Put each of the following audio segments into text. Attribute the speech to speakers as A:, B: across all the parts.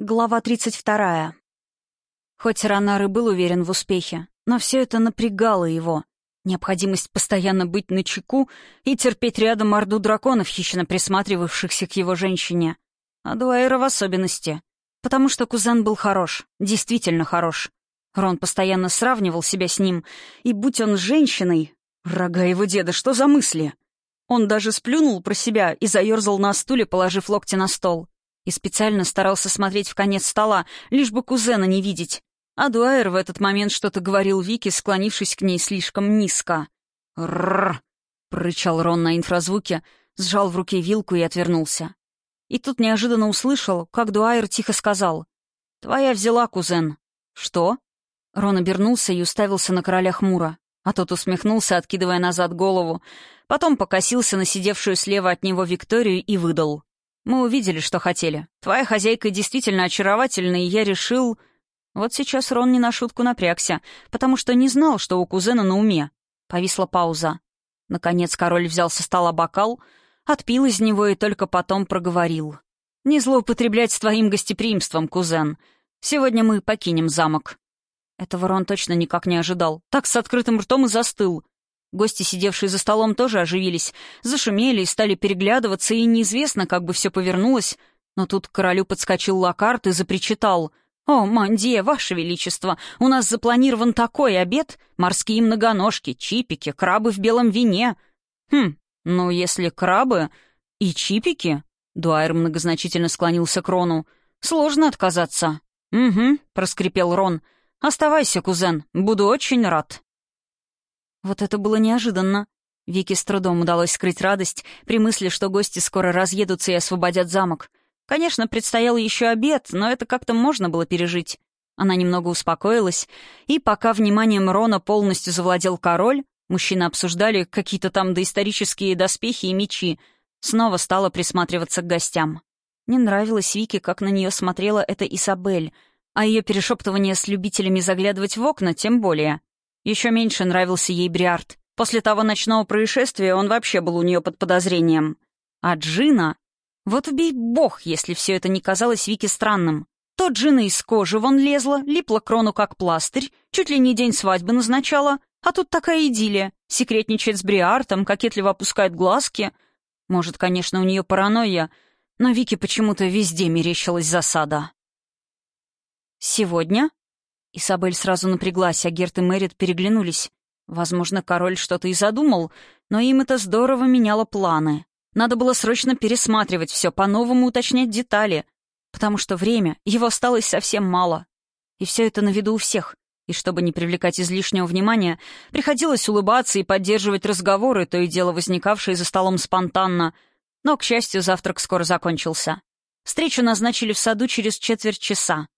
A: Глава 32. Хоть Ронар и был уверен в успехе, но все это напрягало его. Необходимость постоянно быть на чеку и терпеть рядом орду драконов, хищно присматривавшихся к его женщине. А Дуайра в особенности. Потому что кузен был хорош, действительно хорош. Рон постоянно сравнивал себя с ним, и будь он женщиной... Рога его деда, что за мысли? Он даже сплюнул про себя и заерзал на стуле, положив локти на стол и специально старался смотреть в конец стола, лишь бы кузена не видеть. А Дуайер в этот момент что-то говорил Вике, склонившись к ней слишком низко. «Рррр!» — прорычал Рон на инфразвуке, сжал в руке вилку и отвернулся. И тут неожиданно услышал, как Дуайер тихо сказал. «Твоя взяла, кузен». «Что?» Рон обернулся и уставился на короля хмуро, а тот усмехнулся, откидывая назад голову, потом покосился на сидевшую слева от него Викторию и выдал. Мы увидели, что хотели. Твоя хозяйка действительно очаровательна, и я решил... Вот сейчас Рон не на шутку напрягся, потому что не знал, что у кузена на уме. Повисла пауза. Наконец король взял со стола бокал, отпил из него и только потом проговорил. «Не злоупотреблять твоим гостеприимством, кузен. Сегодня мы покинем замок». Этого Рон точно никак не ожидал. Так с открытым ртом и застыл. Гости, сидевшие за столом, тоже оживились, зашумели и стали переглядываться, и неизвестно, как бы все повернулось. Но тут к королю подскочил Лакарт и запричитал. «О, Мандия, ваше величество, у нас запланирован такой обед! Морские многоножки, чипики, крабы в белом вине!» «Хм, ну если крабы и чипики...» Дуайр многозначительно склонился к Рону. «Сложно отказаться». «Угу», — проскрипел Рон. «Оставайся, кузен, буду очень рад». Вот это было неожиданно. Вике с трудом удалось скрыть радость при мысли, что гости скоро разъедутся и освободят замок. Конечно, предстоял еще обед, но это как-то можно было пережить. Она немного успокоилась, и пока вниманием Рона полностью завладел король, мужчины обсуждали какие-то там доисторические доспехи и мечи, снова стала присматриваться к гостям. Не нравилось Вике, как на нее смотрела эта Изабель, а ее перешептывание с любителями заглядывать в окна тем более. Еще меньше нравился ей Бриард. После того ночного происшествия он вообще был у нее под подозрением. А Джина... Вот убей бог, если все это не казалось Вике странным. То Джина из кожи вон лезла, липла крону как пластырь, чуть ли не день свадьбы назначала, а тут такая идиллия. Секретничает с Бриартом, кокетливо опускает глазки. Может, конечно, у нее паранойя, но Вике почему-то везде мерещилась засада. «Сегодня?» Исабель сразу напряглась, а Герт и Мэрит переглянулись. Возможно, король что-то и задумал, но им это здорово меняло планы. Надо было срочно пересматривать все, по-новому уточнять детали, потому что время, его осталось совсем мало. И все это на виду у всех. И чтобы не привлекать излишнего внимания, приходилось улыбаться и поддерживать разговоры, то и дело возникавшие за столом спонтанно. Но, к счастью, завтрак скоро закончился. Встречу назначили в саду через четверть часа.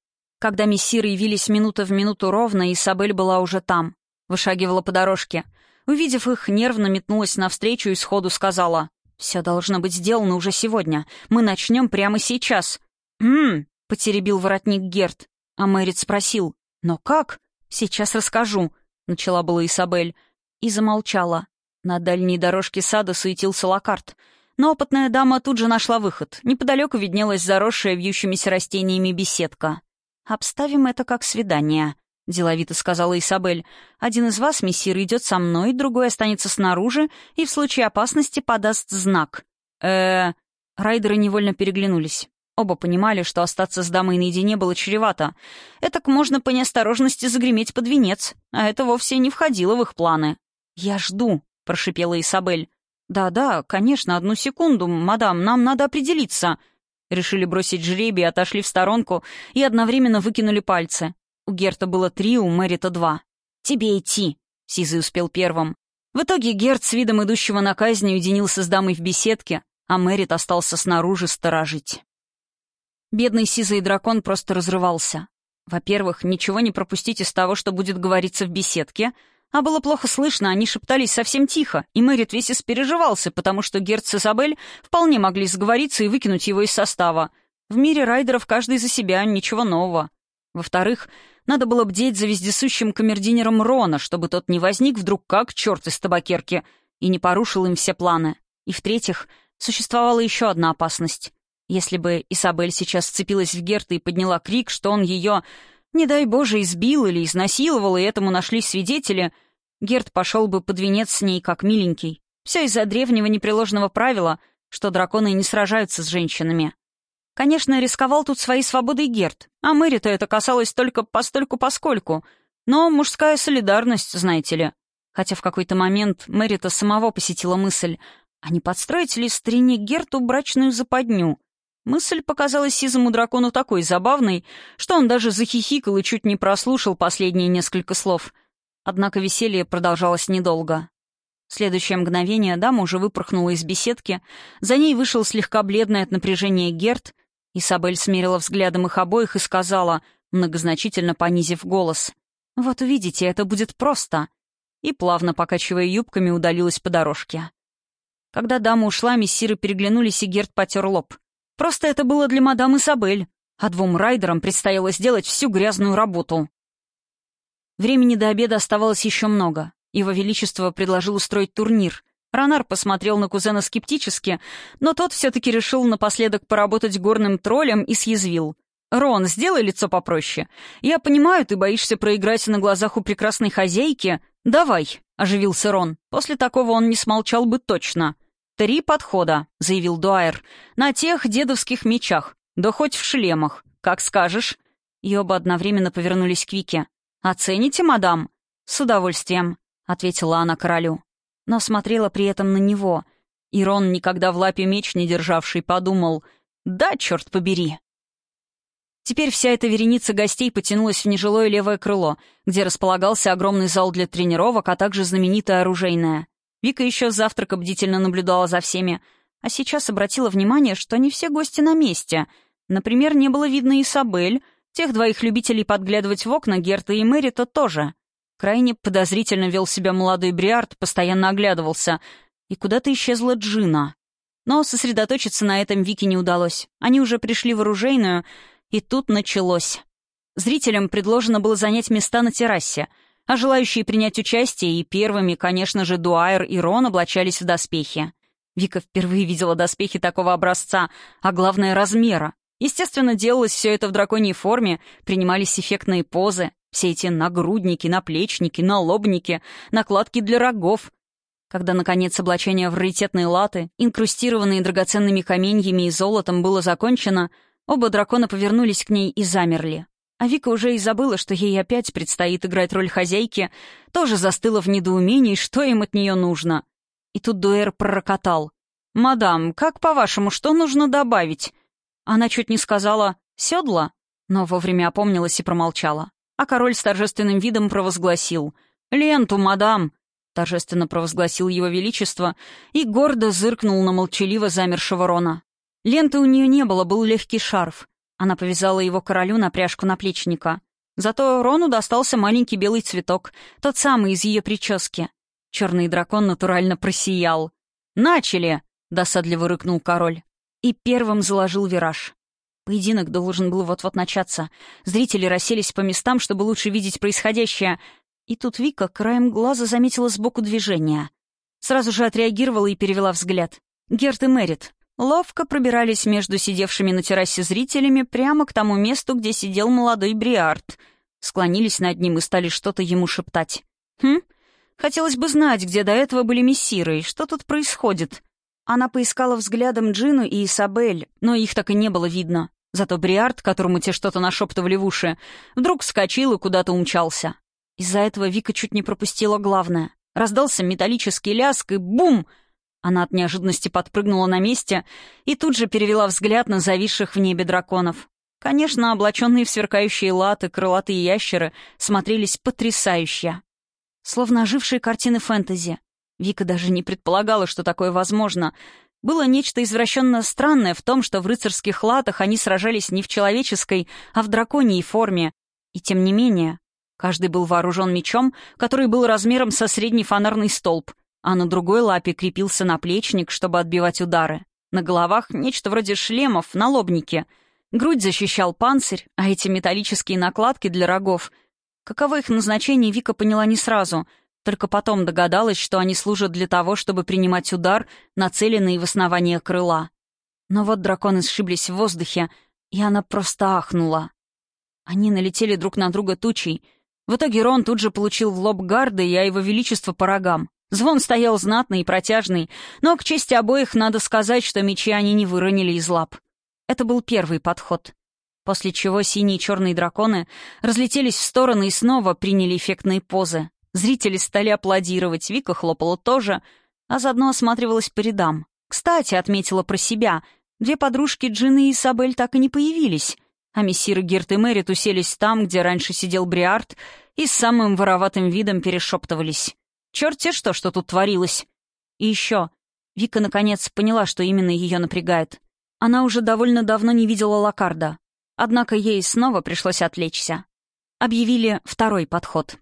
A: Когда мессиры явились минута в минуту ровно, Исабель была уже там. Вышагивала по дорожке. Увидев их, нервно метнулась навстречу и сходу сказала. «Все должно быть сделано уже сегодня. Мы начнем прямо сейчас». «М-м», потеребил воротник Герт. А Мэрит спросил. «Но как?» «Сейчас расскажу», — начала была Исабель. И замолчала. На дальней дорожке сада суетился Локарт. Но опытная дама тут же нашла выход. Неподалеку виднелась заросшая вьющимися растениями беседка. «Обставим это как свидание», — деловито сказала Исабель. «Один из вас, мессир, идет со мной, другой останется снаружи и в случае опасности подаст знак». э Райдеры невольно переглянулись. Оба понимали, что остаться с дамой наедине было чревато. Этак можно по неосторожности загреметь под венец, а это вовсе не входило в их планы. «Я жду», — прошипела Исабель. «Да-да, конечно, одну секунду, мадам, нам надо определиться», Решили бросить жребий, отошли в сторонку и одновременно выкинули пальцы. У Герта было три, у Мэрита два. «Тебе идти», — Сизый успел первым. В итоге Герт с видом идущего на казнь уединился с дамой в беседке, а Мэрит остался снаружи сторожить. Бедный Сизый дракон просто разрывался. Во-первых, ничего не пропустить из того, что будет говориться в беседке — а было плохо слышно, они шептались совсем тихо, и Мэрит весь испереживался, потому что Герц с Изабель вполне могли сговориться и выкинуть его из состава. В мире райдеров каждый за себя, ничего нового. Во-вторых, надо было бдеть за вездесущим камердинером Рона, чтобы тот не возник вдруг как черт из табакерки и не порушил им все планы. И в-третьих, существовала еще одна опасность. Если бы Isabel сейчас сцепилась в Герта и подняла крик, что он ее, не дай боже, избил или изнасиловал, и этому нашлись свидетели, Герт пошел бы под венец с ней как миленький. Все из-за древнего непреложного правила, что драконы не сражаются с женщинами. Конечно, рисковал тут своей свободой Герт, а Мэри-то это касалось только постольку-поскольку. Но мужская солидарность, знаете ли. Хотя в какой-то момент Мэри-то самого посетила мысль, а не подстроить ли старине Герту брачную западню? Мысль показалась сизому дракону такой забавной, что он даже захихикал и чуть не прослушал последние несколько слов. Однако веселье продолжалось недолго. В следующее мгновение дама уже выпорхнула из беседки, за ней вышел слегка бледный от напряжения Герт, Исабель смерила взглядом их обоих и сказала, многозначительно понизив голос, «Вот увидите, это будет просто», и, плавно покачивая юбками, удалилась по дорожке. Когда дама ушла, мессиры переглянулись, и Герт потер лоб. Просто это было для мадам Исабель, а двум райдерам предстояло сделать всю грязную работу. Времени до обеда оставалось еще много. Его Величество предложил устроить турнир. Ронар посмотрел на кузена скептически, но тот все-таки решил напоследок поработать горным троллем и съязвил. «Рон, сделай лицо попроще. Я понимаю, ты боишься проиграть на глазах у прекрасной хозяйки. Давай», — оживился Рон. После такого он не смолчал бы точно. «Три подхода», — заявил Дуайер. «На тех дедовских мечах. Да хоть в шлемах. Как скажешь». И оба одновременно повернулись к Вике. «Оцените, мадам?» «С удовольствием», — ответила она королю. Но смотрела при этом на него. И Рон, никогда в лапе меч не державший, подумал «Да, черт побери». Теперь вся эта вереница гостей потянулась в нежилое левое крыло, где располагался огромный зал для тренировок, а также знаменитая оружейная. Вика еще с завтрака бдительно наблюдала за всеми, а сейчас обратила внимание, что не все гости на месте. Например, не было видно Исабель, тех двоих любителей подглядывать в окна, Герта и Мэри, то тоже. Крайне подозрительно вел себя молодой Бриард, постоянно оглядывался. И куда-то исчезла Джина. Но сосредоточиться на этом Вике не удалось. Они уже пришли в оружейную, и тут началось. Зрителям предложено было занять места на террасе, а желающие принять участие и первыми, конечно же, Дуайер и Рон облачались в доспехи. Вика впервые видела доспехи такого образца, а главное — размера. Естественно, делалось все это в драконьей форме, принимались эффектные позы, все эти нагрудники, наплечники, налобники, накладки для рогов. Когда, наконец, облачение в раритетные латы, инкрустированные драгоценными каменьями и золотом, было закончено — Оба дракона повернулись к ней и замерли. А Вика уже и забыла, что ей опять предстоит играть роль хозяйки, тоже застыла в недоумении, что им от нее нужно. И тут Дуэр пророкотал. «Мадам, как по-вашему, что нужно добавить?» Она чуть не сказала «седла», но вовремя опомнилась и промолчала. А король с торжественным видом провозгласил «Ленту, мадам!» торжественно провозгласил его величество и гордо зыркнул на молчаливо замершего Рона. Ленты у нее не было, был легкий шарф. Она повязала его королю на пряжку наплечника. Зато Рону достался маленький белый цветок, тот самый из ее прически. Черный дракон натурально просиял. «Начали!» — досадливо рыкнул король. И первым заложил вираж. Поединок должен был вот-вот начаться. Зрители расселись по местам, чтобы лучше видеть происходящее. И тут Вика краем глаза заметила сбоку движение. Сразу же отреагировала и перевела взгляд. Герт и Мэрит, ловко пробирались между сидевшими на террасе зрителями прямо к тому месту, где сидел молодой Бриард. Склонились над ним и стали что-то ему шептать. «Хм? Хотелось бы знать, где до этого были мессиры, и что тут происходит?» Она поискала взглядом Джину и Исабель, но их так и не было видно. Зато Бриард, которому те что-то нашептывали в уши, вдруг вскочил и куда-то умчался. Из-за этого Вика чуть не пропустила главное. Раздался металлический ляск, и бум! Она от неожиданности подпрыгнула на месте и тут же перевела взгляд на зависших в небе драконов. Конечно, облаченные в сверкающие латы крылатые ящеры смотрелись потрясающе. Словно ожившие картины фэнтези. Вика даже не предполагала, что такое возможно. Было нечто извращенно странное в том, что в рыцарских латах они сражались не в человеческой, а в драконьей форме. И тем не менее, каждый был вооружен мечом, который был размером со средний фонарный столб, а на другой лапе крепился наплечник, чтобы отбивать удары. На головах нечто вроде шлемов, налобники. Грудь защищал панцирь, а эти металлические накладки для рогов. Каково их назначение, Вика поняла не сразу, только потом догадалась, что они служат для того, чтобы принимать удар, нацеленный в основание крыла. Но вот драконы сшиблись в воздухе, и она просто ахнула. Они налетели друг на друга тучей. В итоге Рон тут же получил в лоб гарды, и его величество по рогам. Звон стоял знатный и протяжный, но к чести обоих надо сказать, что мечи они не выронили из лап. Это был первый подход. После чего синие и черные драконы разлетелись в стороны и снова приняли эффектные позы. Зрители стали аплодировать, Вика хлопала тоже, а заодно осматривалась по рядам. Кстати, отметила про себя, две подружки Джины и Сабель так и не появились, а мессиры Герт и Мэрит уселись там, где раньше сидел Бриард, и с самым вороватым видом перешептывались. Черт-те что, что тут творилось. И еще. Вика, наконец, поняла, что именно ее напрягает. Она уже довольно давно не видела Лакарда. Однако ей снова пришлось отвлечься. Объявили второй подход.